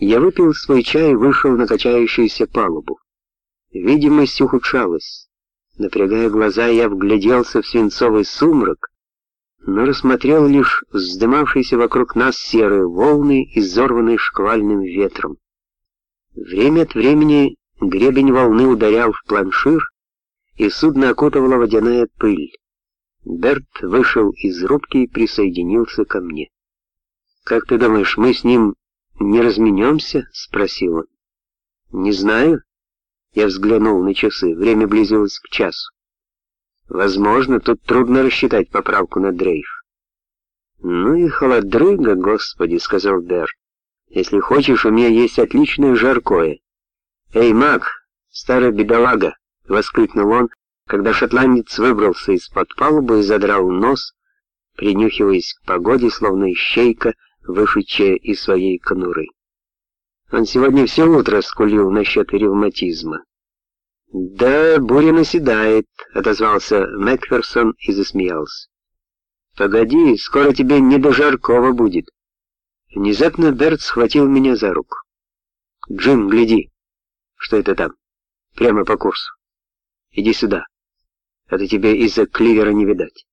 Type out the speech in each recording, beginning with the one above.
Я выпил свой чай и вышел на качающуюся палубу. Видимость ухудшалась. Напрягая глаза, я вгляделся в свинцовый сумрак, но рассмотрел лишь вздымавшиеся вокруг нас серые волны, изорванные шквальным ветром. Время от времени гребень волны ударял в планшир, и судно окутывала водяная пыль. Берт вышел из рубки и присоединился ко мне. «Как ты думаешь, мы с ним не разменемся?» — спросил он. «Не знаю». Я взглянул на часы, время близилось к часу. Возможно, тут трудно рассчитать поправку на дрейф. «Ну и холодрыга, господи», — сказал Берт. «Если хочешь, у меня есть отличное жаркое». «Эй, Мак, старая бедолага!» — воскликнул он, когда шотландец выбрался из-под палубы и задрал нос, принюхиваясь к погоде, словно ищейка, вышедшая из своей конуры. Он сегодня все утро скулил насчет ревматизма. «Да, буря наседает», — отозвался Макферсон и засмеялся. «Погоди, скоро тебе не до жаркого будет». Внезапно Берт схватил меня за руку. «Джим, гляди, что это там, прямо по курсу. Иди сюда, это тебе из-за кливера не видать».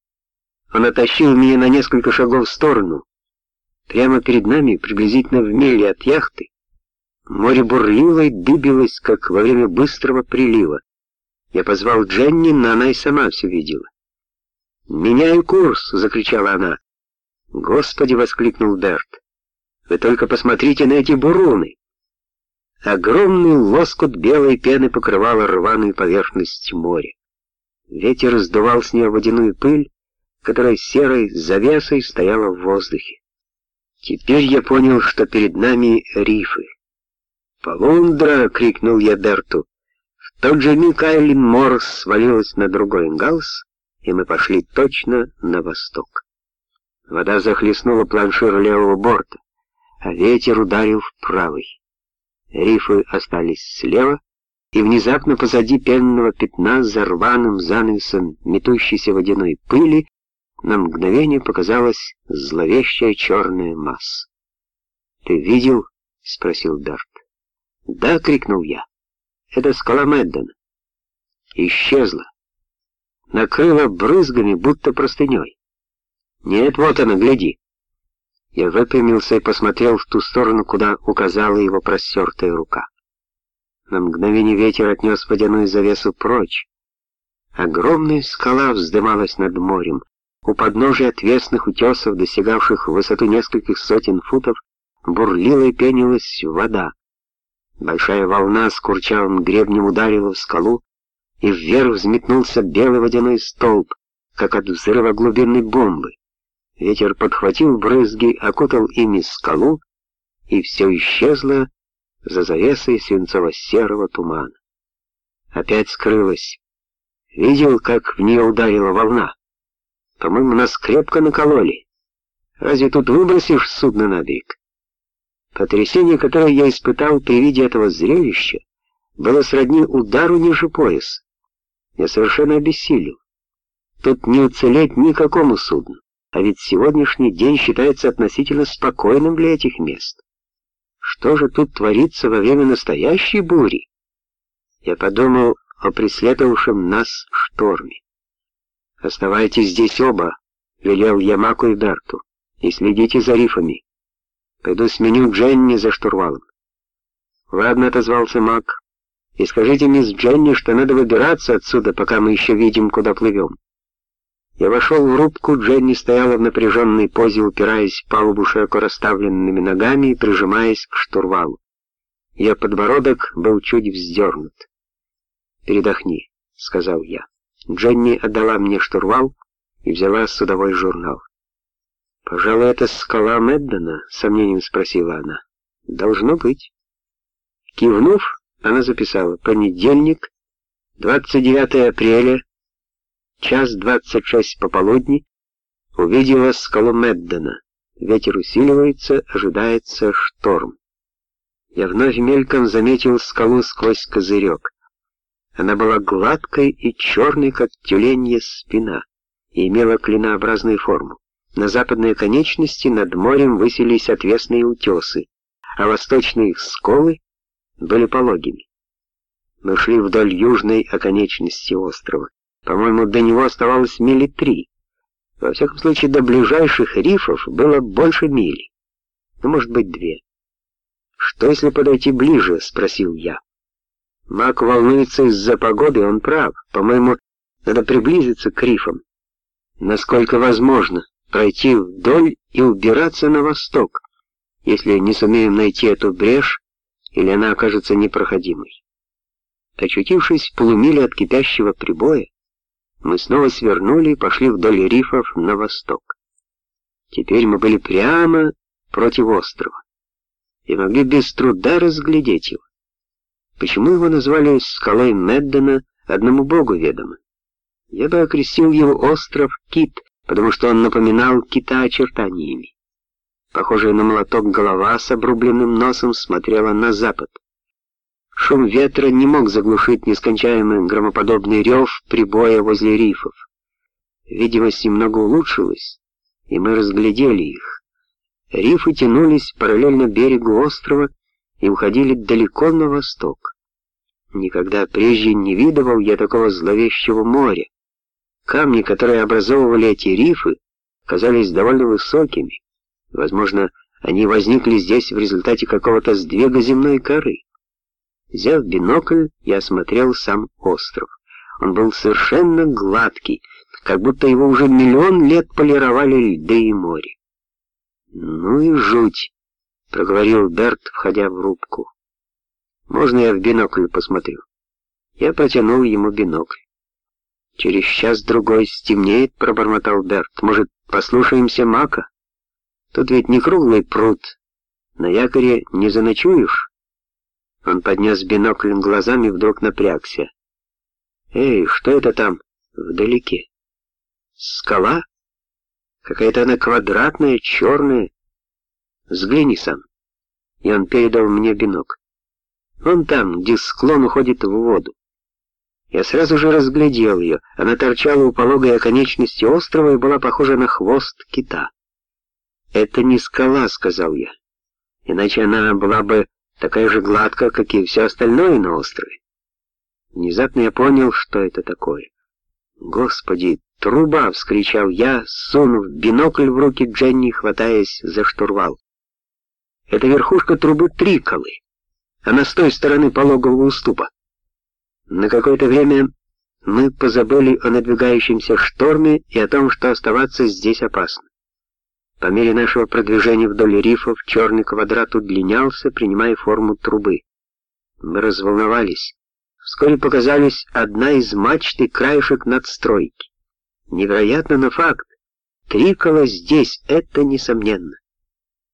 Он оттащил меня на несколько шагов в сторону. Прямо перед нами, приблизительно в миле от яхты, Море бурлило и дыбилось, как во время быстрого прилива. Я позвал Дженни, но она и сама все видела. «Меняю курс!» — закричала она. «Господи!» — воскликнул Берт. «Вы только посмотрите на эти буруны!» Огромный лоскут белой пены покрывал рваную поверхность моря. Ветер сдувал с нее водяную пыль, которая серой завесой стояла в воздухе. Теперь я понял, что перед нами рифы. «Полундра!» — крикнул я Берту. В тот же миг Айлин Морс свалилась на другой галс, и мы пошли точно на восток. Вода захлестнула планшир левого борта, а ветер ударил в правый. Рифы остались слева, и внезапно позади пенного пятна за рваным занавесом метущейся водяной пыли на мгновение показалась зловещая черная масса. «Ты видел?» — спросил Дарт. «Да!» — крикнул я. «Это скала Мэддена». Исчезла. Накрыла брызгами, будто простыней. «Нет, вот она, гляди!» Я выпрямился и посмотрел в ту сторону, куда указала его простертая рука. На мгновение ветер отнес водяную завесу прочь. Огромная скала вздымалась над морем. У подножия отвесных утесов, достигавших высоту нескольких сотен футов, бурлила и пенилась вода. Большая волна с курчавым гребнем ударила в скалу, и вверх взметнулся белый водяной столб, как от взрыва глубинной бомбы. Ветер подхватил брызги, окутал ими скалу, и все исчезло за завесой свинцово-серого тумана. Опять скрылась. Видел, как в нее ударила волна? По-моему, нас крепко накололи. Разве тут выбросишь судно на берег? Потрясение, которое я испытал при виде этого зрелища, было сродни удару ниже пояса. Я совершенно обессилел. Тут не уцелеть никакому судну, а ведь сегодняшний день считается относительно спокойным для этих мест. Что же тут творится во время настоящей бури? Я подумал о преследовавшем нас шторме. «Оставайтесь здесь оба», — велел я Маку и Берту, — «и следите за рифами. Пойду сменю Дженни за штурвалом. Ладно, отозвался Мак. И скажите мисс Дженни, что надо выбираться отсюда, пока мы еще видим, куда плывем. Я вошел в рубку, Дженни стояла в напряженной позе, упираясь в палубу широко расставленными ногами и прижимаясь к штурвалу. Ее подбородок был чуть вздернут. «Передохни», — сказал я. Дженни отдала мне штурвал и взяла судовой журнал. «Пожалуй, это скала Меддона?» — сомнением спросила она. «Должно быть». Кивнув, она записала «Понедельник, 29 апреля, час 26 пополудни, увидела скалу Меддона. Ветер усиливается, ожидается шторм». Я вновь мельком заметил скалу сквозь козырек. Она была гладкой и черной, как тюленья спина, и имела клинообразную форму. На западной конечности над морем высились отвесные утесы, а восточные сколы были пологими. Мы шли вдоль южной оконечности острова. По-моему, до него оставалось мили три. Во всяком случае, до ближайших рифов было больше мили. Ну, может быть, две. «Что, если подойти ближе?» — спросил я. Мак волнуется из-за погоды, он прав. По-моему, надо приблизиться к рифам. Насколько возможно, пройти вдоль и убираться на восток, если не сумеем найти эту брешь, или она окажется непроходимой. Очутившись в полумиле от кипящего прибоя, мы снова свернули и пошли вдоль рифов на восток. Теперь мы были прямо против острова и могли без труда разглядеть его. Почему его назвали скалой Меддена, одному богу ведомо. Я бы окрестил его остров Кит, потому что он напоминал кита очертаниями. Похожая на молоток голова с обрубленным носом смотрела на запад. Шум ветра не мог заглушить нескончаемый громоподобный рев прибоя возле рифов. Видимость немного улучшилась, и мы разглядели их. Рифы тянулись параллельно берегу острова и уходили далеко на восток. Никогда прежде не видывал я такого зловещего моря. Камни, которые образовывали эти рифы, казались довольно высокими. Возможно, они возникли здесь в результате какого-то сдвига земной коры. Взяв бинокль, я осмотрел сам остров. Он был совершенно гладкий, как будто его уже миллион лет полировали льды и море. «Ну и жуть», — проговорил Берт, входя в рубку. «Можно я в бинокль посмотрю?» Я протянул ему бинокль. «Через час-другой стемнеет», — пробормотал Берт. «Может, послушаемся Мака? Тут ведь не круглый пруд. На якоре не заночуешь?» Он поднес бинокль глазами и вдруг напрягся. «Эй, что это там вдалеке? Скала? Какая-то она квадратная, черная. Взгляни сам». И он передал мне бинокль. Вон там, где склон уходит в воду. Я сразу же разглядел ее. Она торчала у пологой оконечности острова и была похожа на хвост кита. «Это не скала», — сказал я. «Иначе она была бы такая же гладкая, как и все остальное на острове». Внезапно я понял, что это такое. «Господи, труба!» — вскричал я, сунув бинокль в руки Дженни, хватаясь за штурвал. «Это верхушка трубы Триколы. Она с той стороны пологового уступа». На какое-то время мы позабыли о надвигающемся шторме и о том, что оставаться здесь опасно. По мере нашего продвижения вдоль рифов черный квадрат удлинялся, принимая форму трубы. Мы разволновались. Вскоре показались одна из мачт и краешек надстройки. Невероятно, но факт. Трикола здесь, это несомненно.